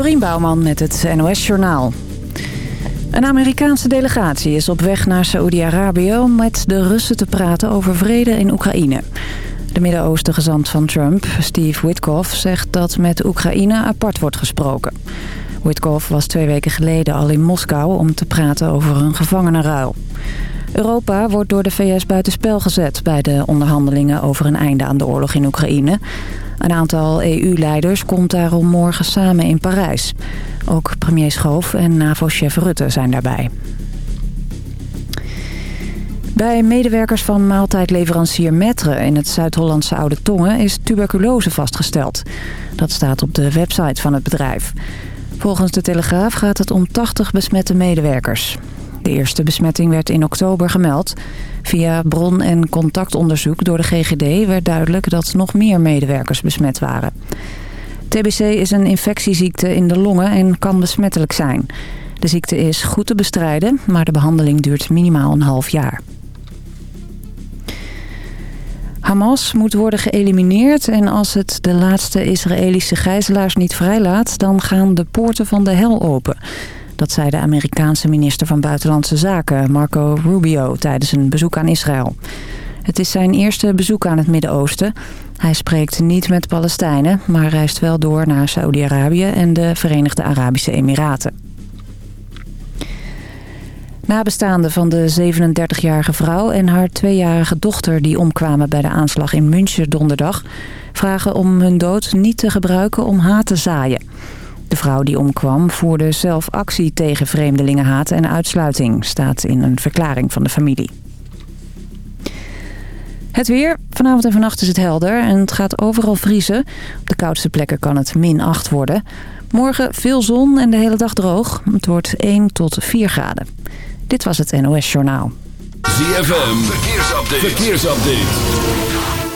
Dorien Bouwman met het NOS Journaal. Een Amerikaanse delegatie is op weg naar Saoedi-Arabië... om met de Russen te praten over vrede in Oekraïne. De Midden-Oosten gezant van Trump, Steve Witkoff... zegt dat met Oekraïne apart wordt gesproken. Witkoff was twee weken geleden al in Moskou... om te praten over een gevangenenruil. Europa wordt door de VS buitenspel gezet... bij de onderhandelingen over een einde aan de oorlog in Oekraïne... Een aantal EU-leiders komt daarom morgen samen in Parijs. Ook premier Schoof en NAVO-chef Rutte zijn daarbij. Bij medewerkers van maaltijdleverancier Metre in het Zuid-Hollandse Oude Tongen is tuberculose vastgesteld. Dat staat op de website van het bedrijf. Volgens de Telegraaf gaat het om 80 besmette medewerkers. De eerste besmetting werd in oktober gemeld. Via bron- en contactonderzoek door de GGD werd duidelijk dat nog meer medewerkers besmet waren. TBC is een infectieziekte in de longen en kan besmettelijk zijn. De ziekte is goed te bestrijden, maar de behandeling duurt minimaal een half jaar. Hamas moet worden geëlimineerd en als het de laatste Israëlische gijzelaars niet vrijlaat... dan gaan de poorten van de hel open. Dat zei de Amerikaanse minister van Buitenlandse Zaken, Marco Rubio, tijdens een bezoek aan Israël. Het is zijn eerste bezoek aan het Midden-Oosten. Hij spreekt niet met Palestijnen, maar reist wel door naar Saudi-Arabië en de Verenigde Arabische Emiraten. Nabestaanden van de 37-jarige vrouw en haar tweejarige dochter... die omkwamen bij de aanslag in München donderdag... vragen om hun dood niet te gebruiken om haat te zaaien. De vrouw die omkwam voerde zelf actie tegen vreemdelingenhaat en uitsluiting... staat in een verklaring van de familie. Het weer. Vanavond en vannacht is het helder en het gaat overal vriezen. Op de koudste plekken kan het min 8 worden. Morgen veel zon en de hele dag droog. Het wordt 1 tot 4 graden. Dit was het NOS Journaal. ZFM. Verkeersupdate. Verkeersupdate.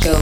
Tokyo.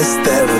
realize that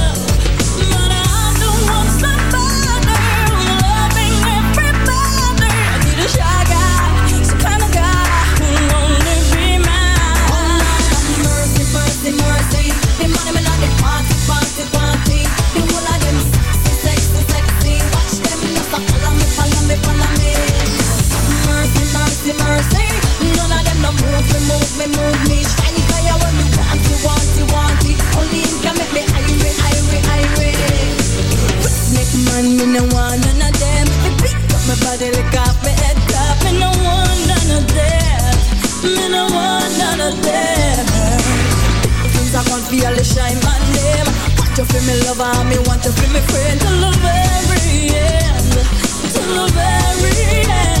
Mercy, mercy. None of them no move me, move me, move me. Shiny fire when me want it, want it, want it. Only him can make me irate, irate, irate. Make man, me no want none of them. Me pick up my body, lick off my head top. Me no want none of them. Me no want none of them. Things I want feel the shine man name. Want you feel me lover, me want you feel me friend till the very end, till the very end.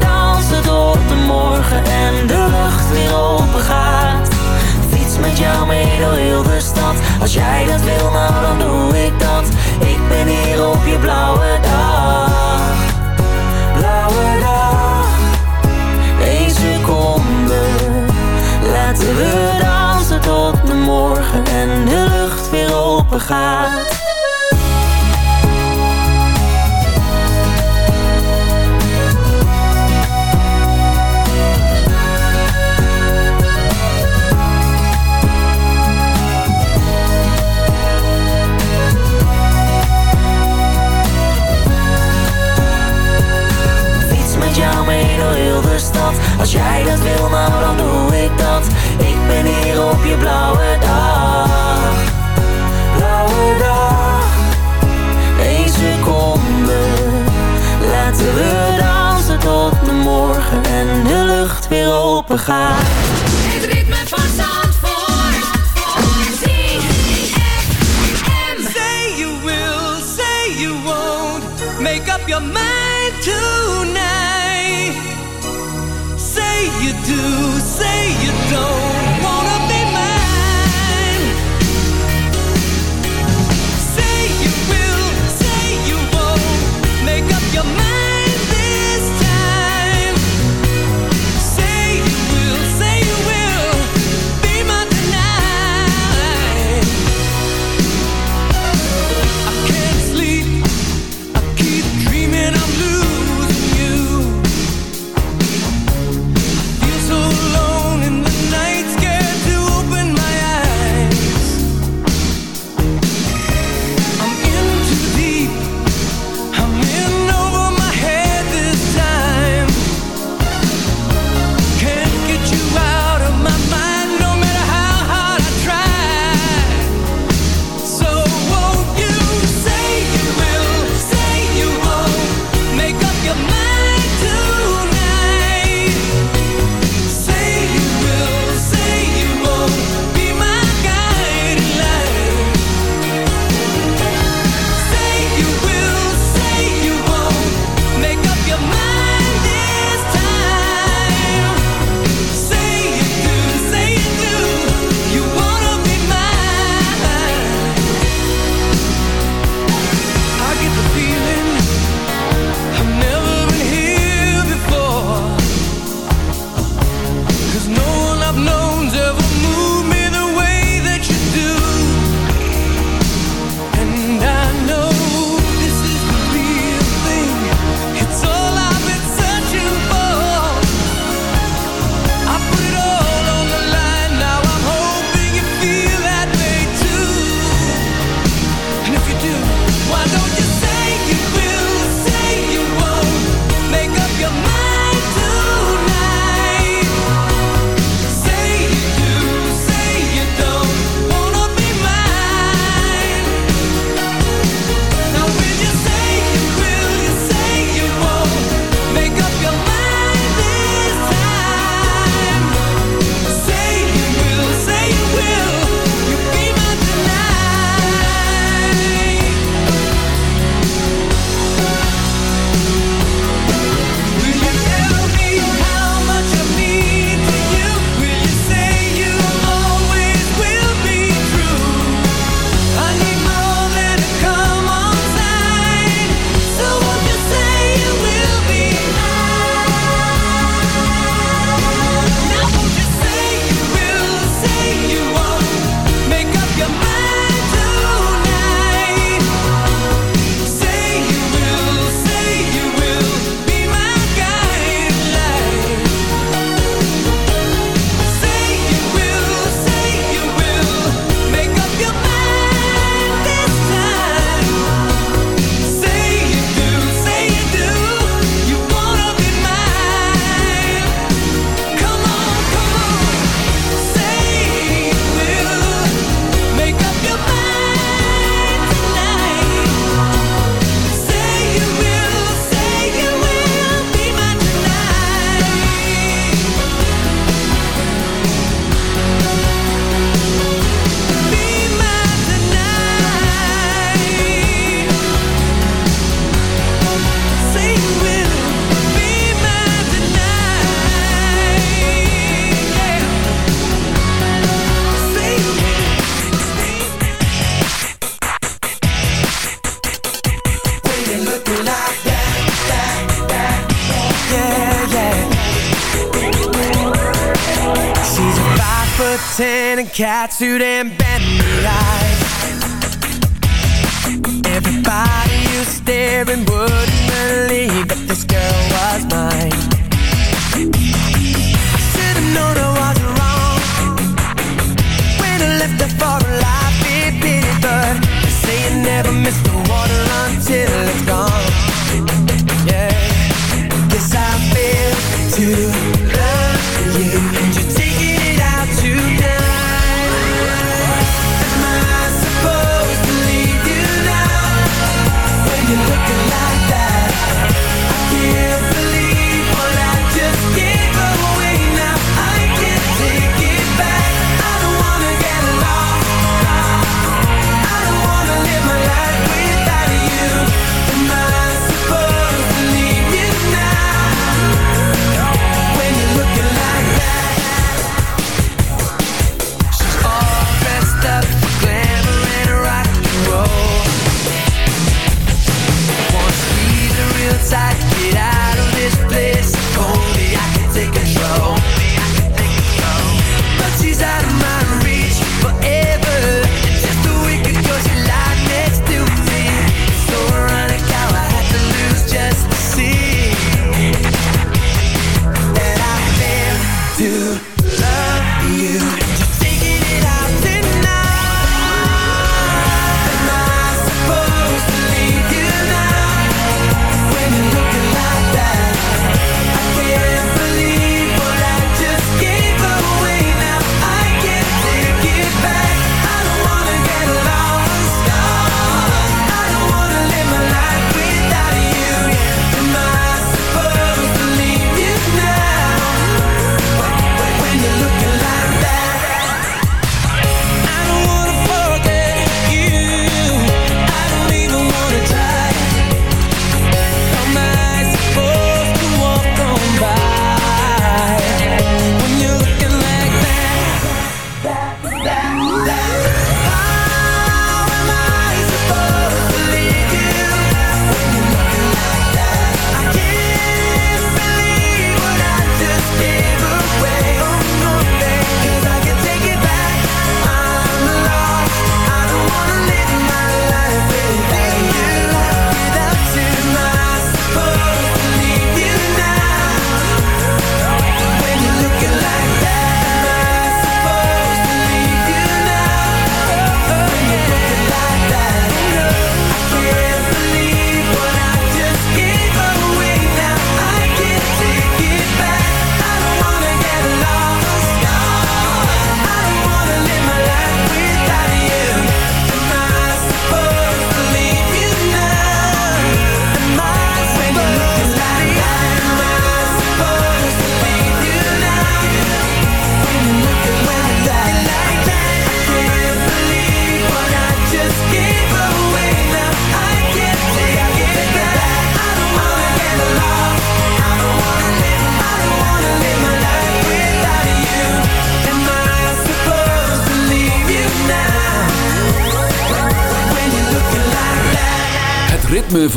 jou mee door heel de stad. Als jij dat wil, nou dan doe ik dat. Ik ben hier op je blauwe dag. gaan.